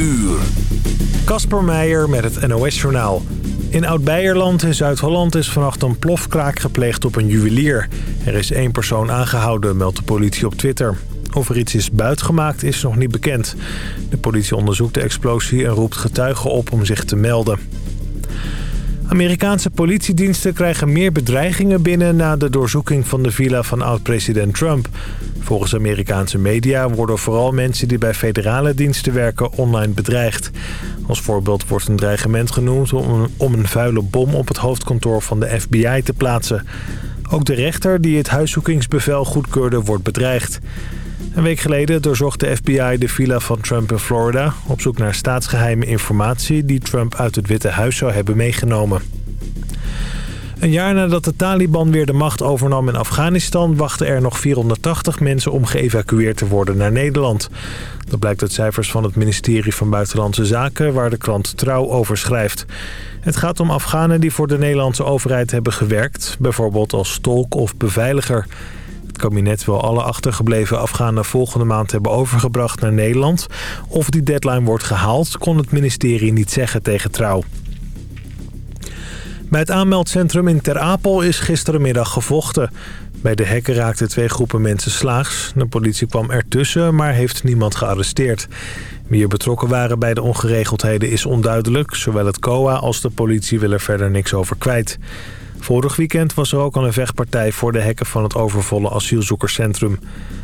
uur. Kasper Meijer met het NOS-journaal. In Oud-Beierland in Zuid-Holland is vannacht een plofkraak gepleegd op een juwelier. Er is één persoon aangehouden, meldt de politie op Twitter. Of er iets is buitgemaakt is nog niet bekend. De politie onderzoekt de explosie en roept getuigen op om zich te melden. Amerikaanse politiediensten krijgen meer bedreigingen binnen... na de doorzoeking van de villa van oud-president Trump. Volgens Amerikaanse media worden vooral mensen die bij federale diensten werken online bedreigd. Als voorbeeld wordt een dreigement genoemd om een, om een vuile bom op het hoofdkantoor van de FBI te plaatsen. Ook de rechter die het huiszoekingsbevel goedkeurde wordt bedreigd. Een week geleden doorzocht de FBI de villa van Trump in Florida... op zoek naar staatsgeheime informatie die Trump uit het Witte Huis zou hebben meegenomen. Een jaar nadat de Taliban weer de macht overnam in Afghanistan... wachten er nog 480 mensen om geëvacueerd te worden naar Nederland. Dat blijkt uit cijfers van het ministerie van Buitenlandse Zaken... waar de krant Trouw over schrijft. Het gaat om Afghanen die voor de Nederlandse overheid hebben gewerkt... bijvoorbeeld als tolk of beveiliger... Het kabinet wil alle achtergebleven Afghanen volgende maand hebben overgebracht naar Nederland. Of die deadline wordt gehaald, kon het ministerie niet zeggen tegen Trouw. Bij het aanmeldcentrum in Ter Apel is gisterenmiddag gevochten. Bij de hekken raakten twee groepen mensen slaags. De politie kwam ertussen, maar heeft niemand gearresteerd. Wie er betrokken waren bij de ongeregeldheden is onduidelijk. Zowel het COA als de politie willen verder niks over kwijt. Vorig weekend was er ook al een vechtpartij voor de hekken van het overvolle asielzoekerscentrum.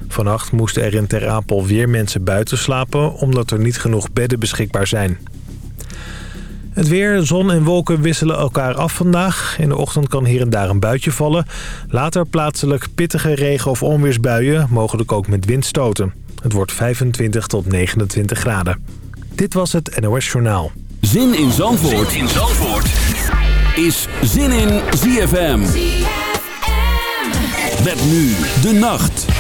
Vannacht moesten er in Ter Apel weer mensen buiten slapen... omdat er niet genoeg bedden beschikbaar zijn. Het weer, zon en wolken wisselen elkaar af vandaag. In de ochtend kan hier en daar een buitje vallen. Later plaatselijk pittige regen- of onweersbuien, mogelijk ook met windstoten. Het wordt 25 tot 29 graden. Dit was het NOS Journaal. Zin in Zandvoort, zin in Zandvoort. is Zin in ZFM. ZFM. Met nu de nacht.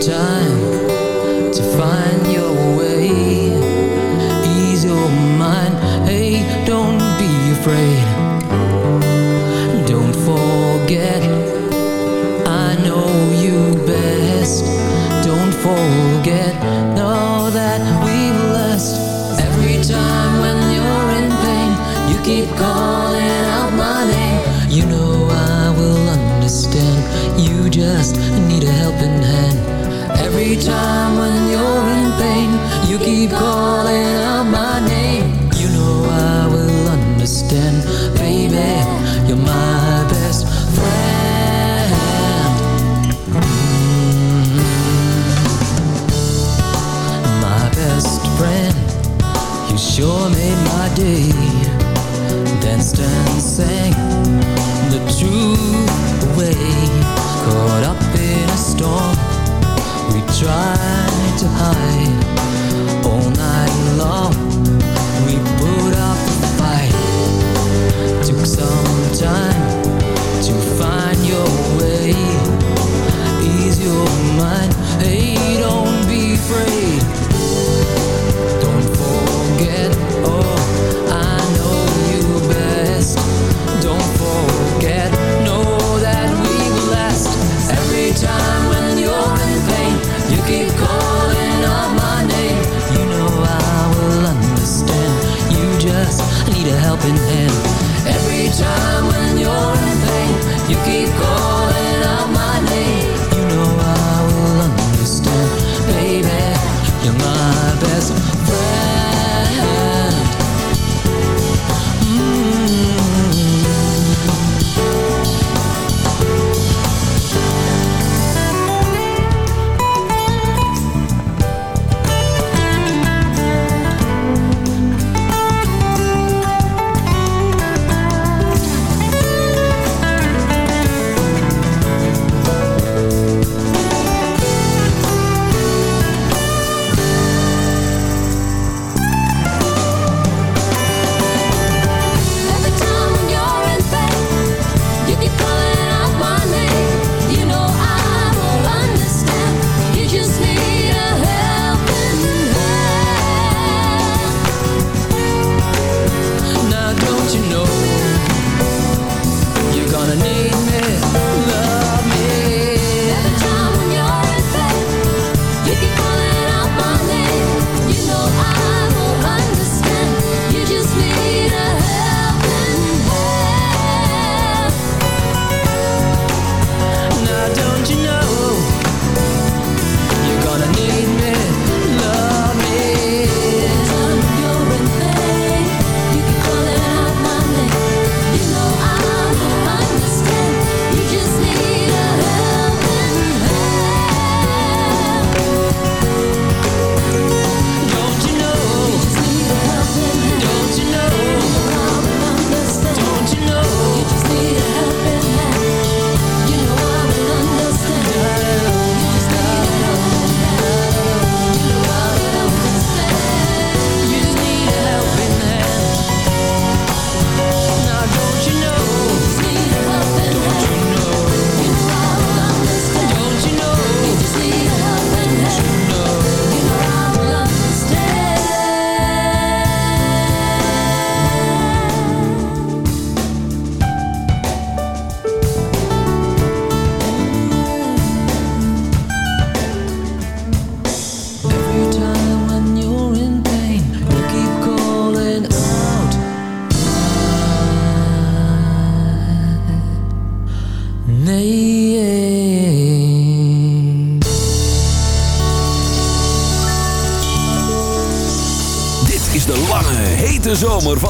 time to find your way. Ease your mind, hey, don't be afraid. time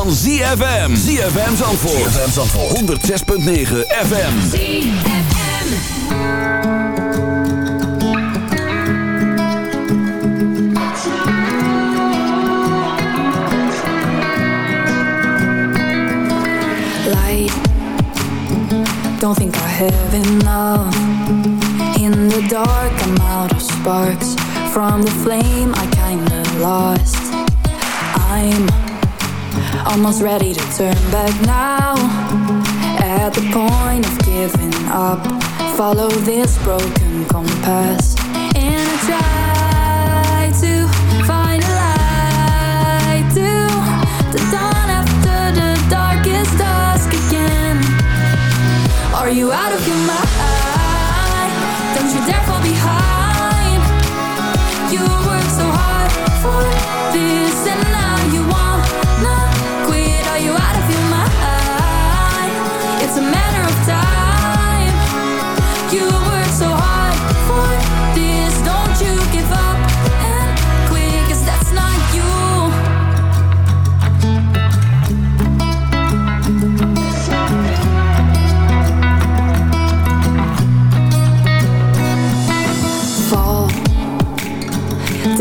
van ZFM. ZFM Zandvoort. ZFM Zandvoort. 106.9 FM. ZFM. Don't think I have enough In the dark I'm out of sparks From the flame I kinda lost I'm almost ready to turn back now. At the point of giving up, follow this broken compass. And I try to find a light to the dawn after the darkest dusk again. Are you out of your mind? Don't you dare fall behind. You worked so hard for this, and now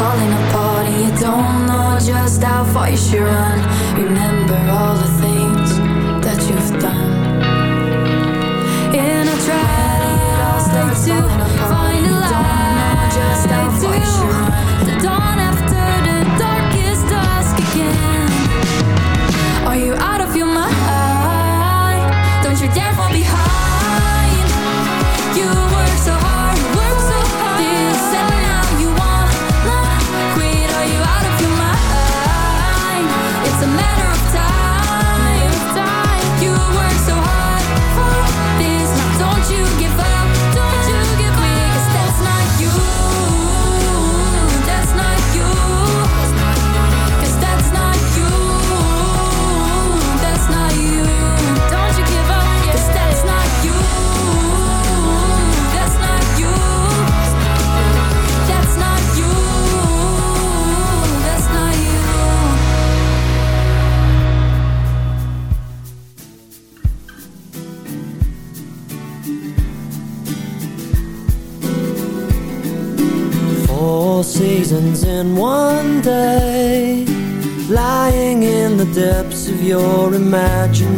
falling apart and you don't know just how far you should run, remember all the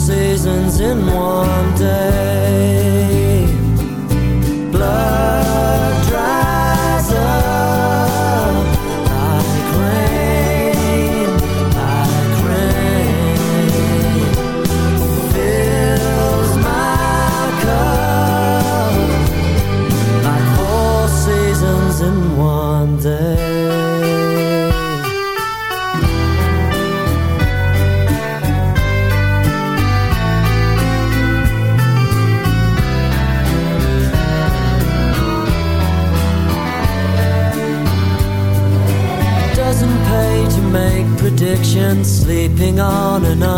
seasons in one day sleeping on and unmade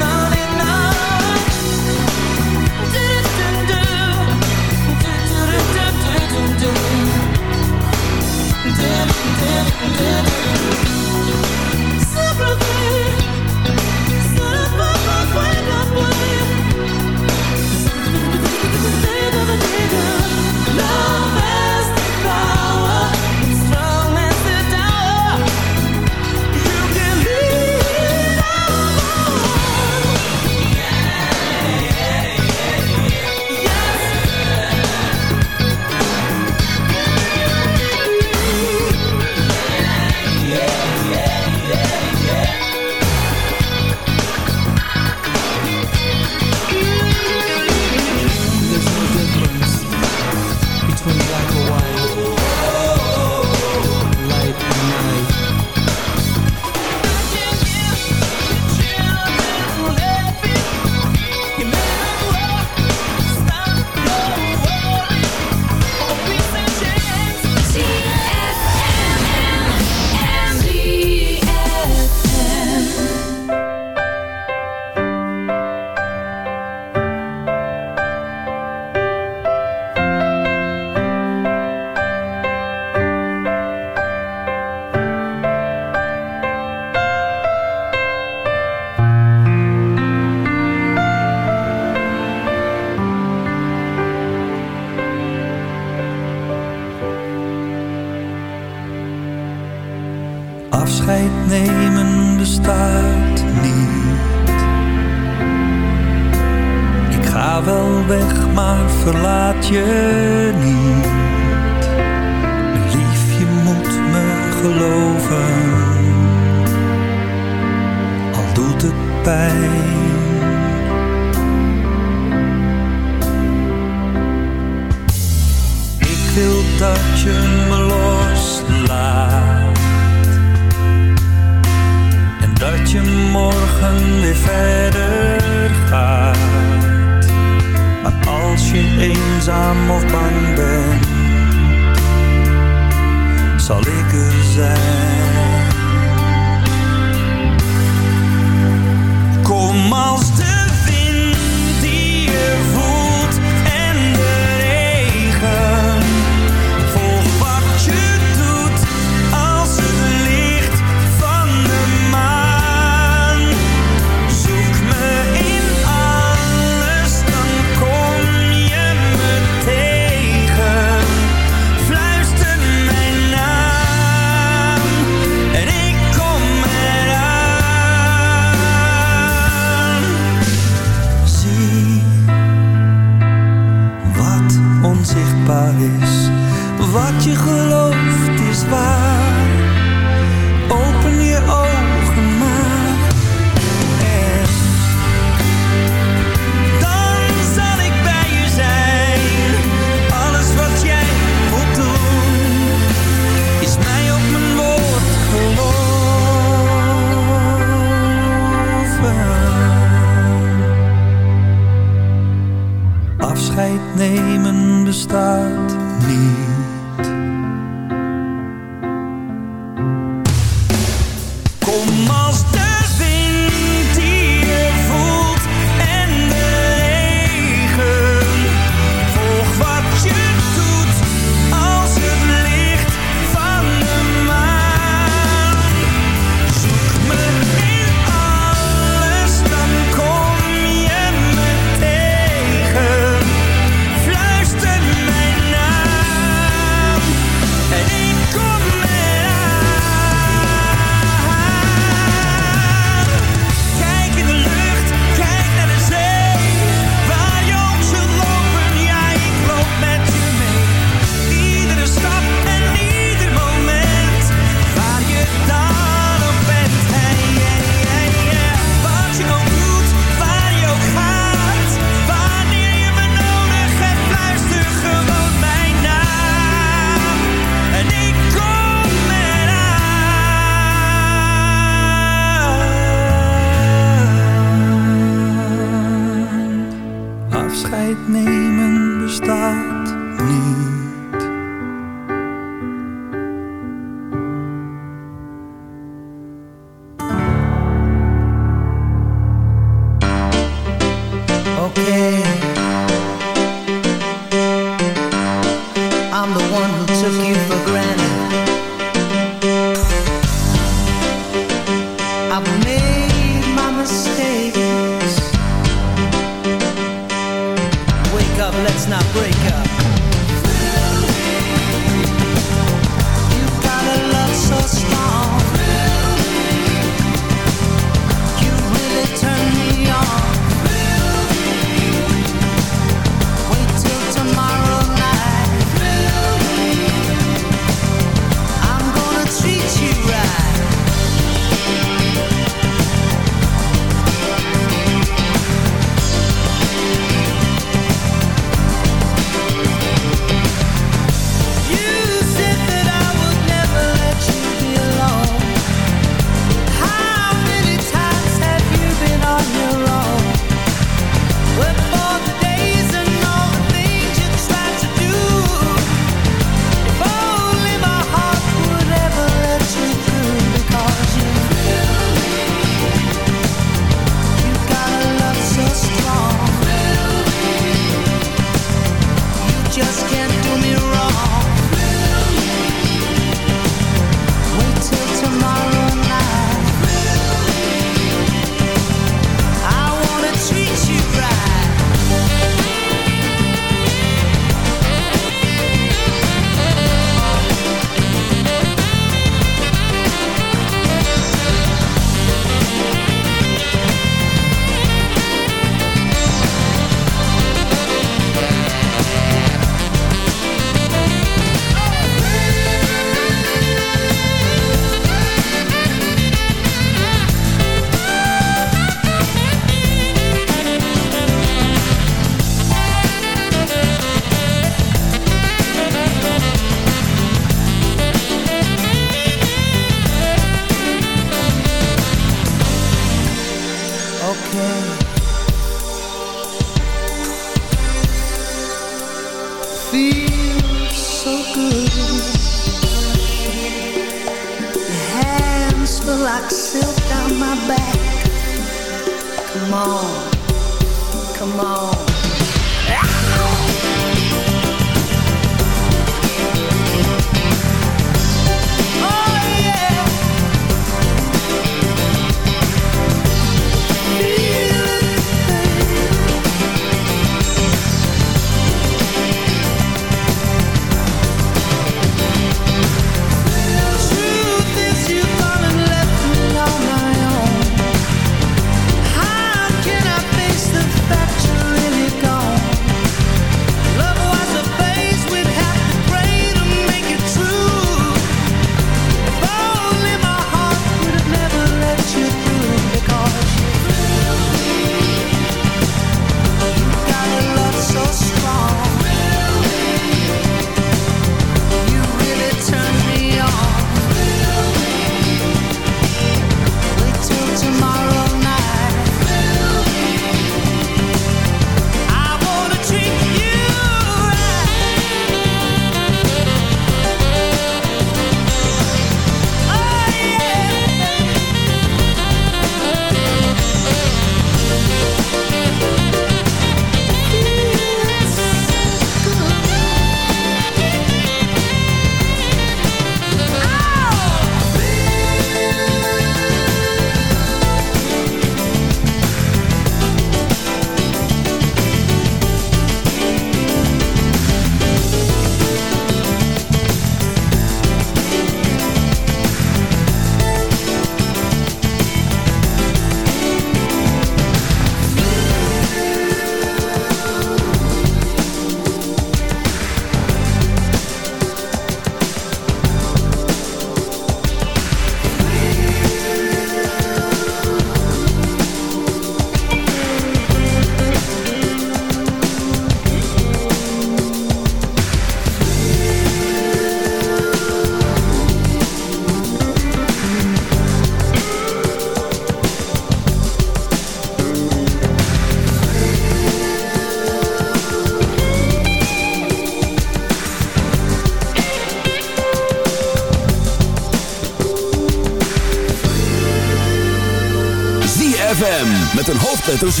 met een hoofdletter Z.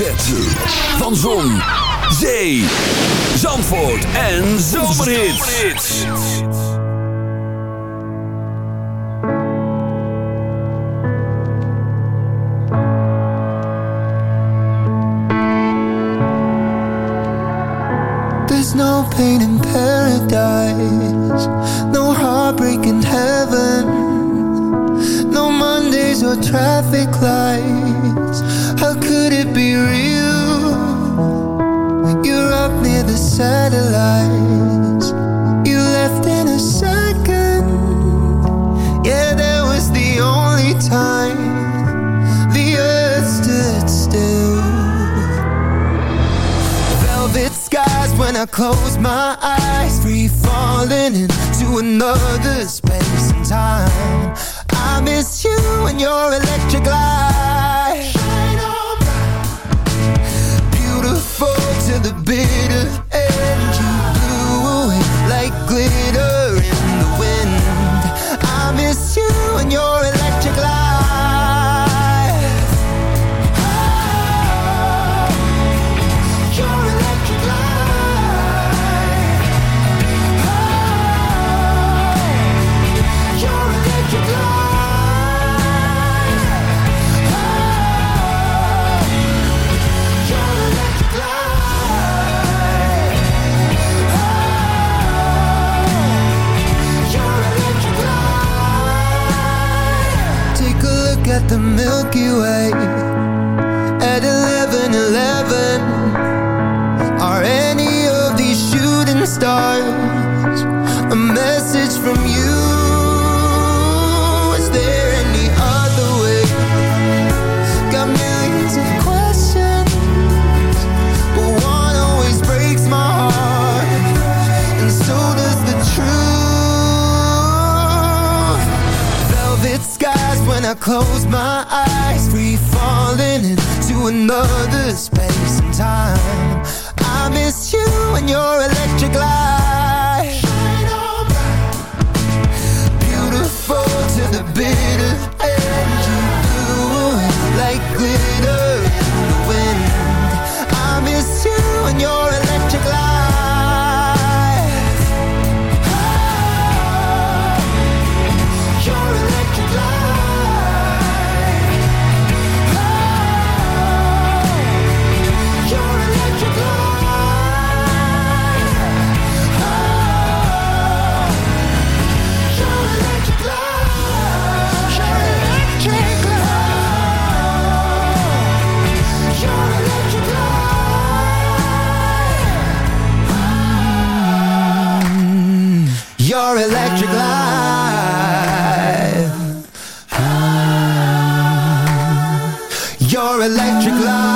Van Zon, Zee, Zandvoort en Zomerhits. There's no pain in paradise, no heartbreak in heaven, no Mondays or traffic lights. How could it be real? You're up near the satellites, you left in a second. Yeah, that was the only time the earth stood still velvet skies when I close my eyes Free falling into another space and time I miss you and your electric light the bitter the Milky Way. I close my eyes Free falling into another space and time. I miss you and your electric light. Shine on bright, Beautiful to the bitter electric light.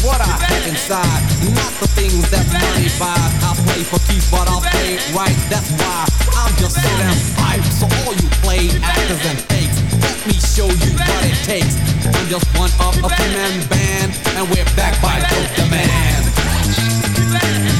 What I have inside, not the things that money buys. I play for keeps, but I'll play it right. That's why I'm just so damn hype. So all you play actors and fakes, let me show you what it takes. I'm just one of a three-man band, and we're backed by Dope Demand. Back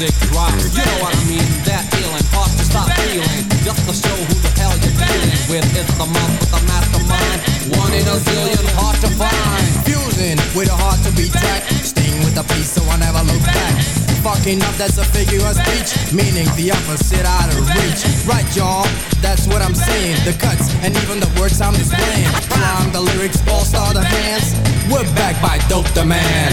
Music drops. You know what I mean? That feeling, hard to stop feeling, just to show who the hell you're dealing with. It's the month with the mastermind, one in a zillion, hard to find. Fusing with a heart to be tracked. Staying with the peace so I never look back. Fucking up, that's a figure of speech. Meaning the opposite out of reach. Right, y'all, that's what I'm saying. The cuts and even the words I'm displaying. From the lyrics, all star the hands. We're back by Dope the Man.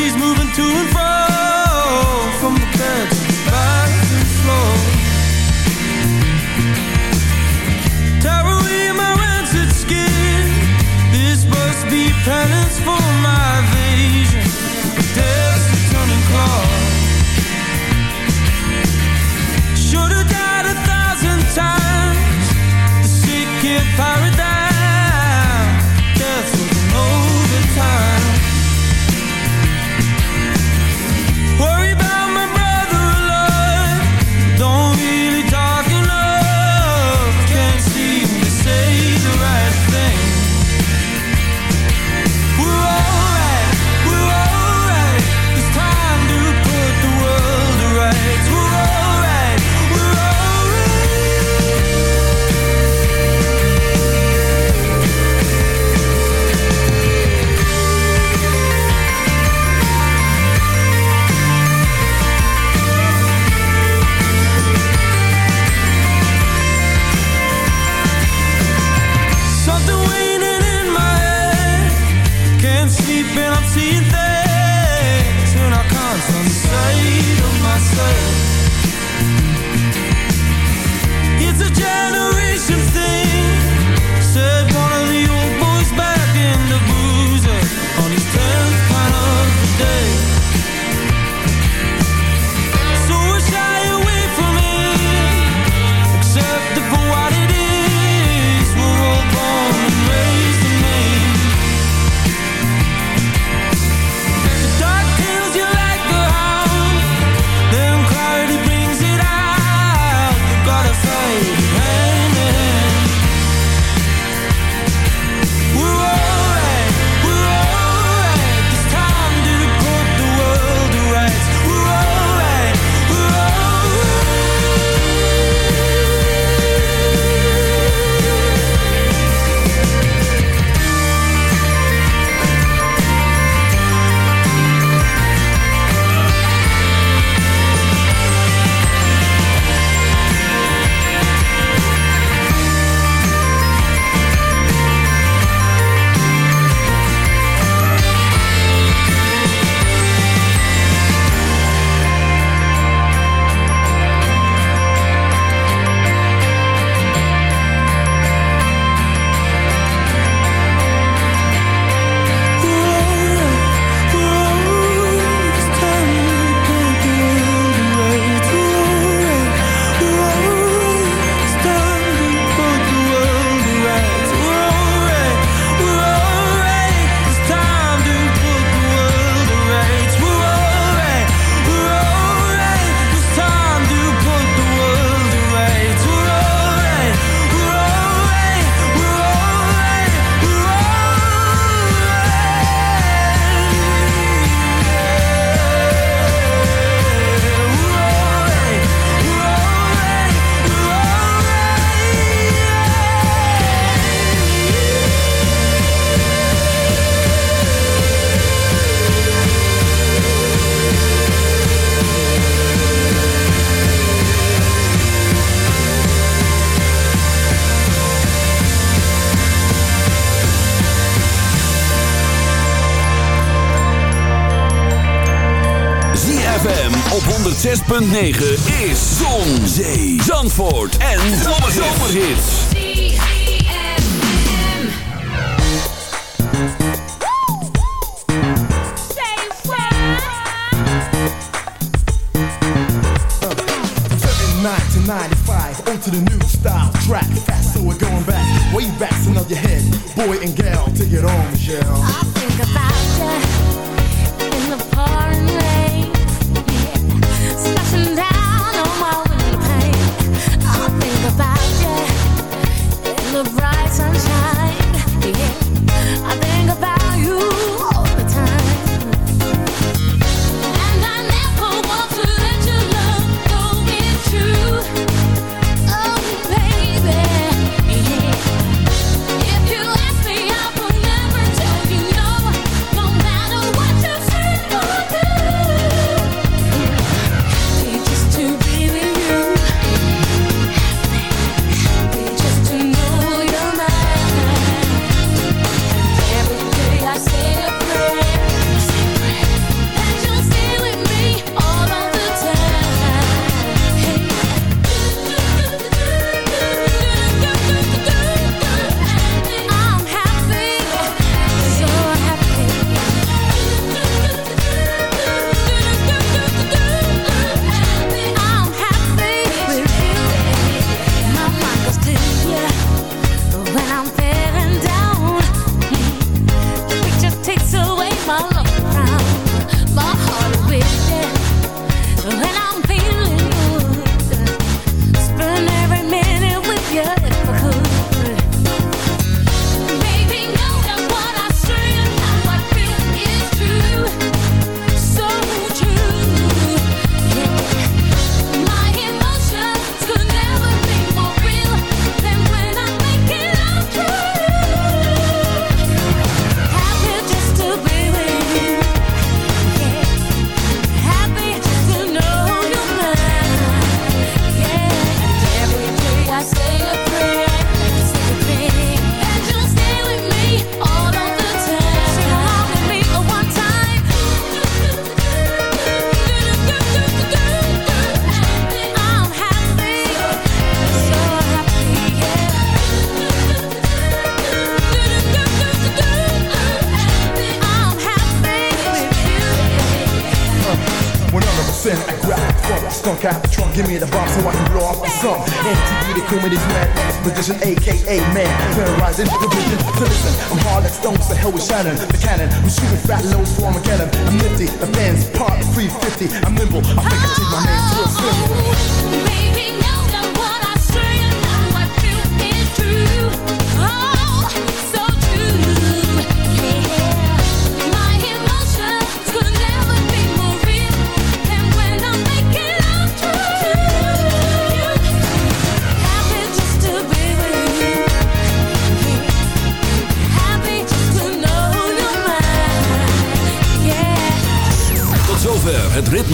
Days moving to and fro. From the bed to the floor. Tear away my rancid skin. This must be penance for my evasion Death's returning call Should've died a thousand times. The sick in paradise ZFM op 106.9 is Zon, Zee, Zandvoort en Zomerhits. to 95 onto the new style track. Fast so we're going back way back so know your head. Boy and girl take it on Michelle. I think about you Shannon, the cannon, who's shooting fat low form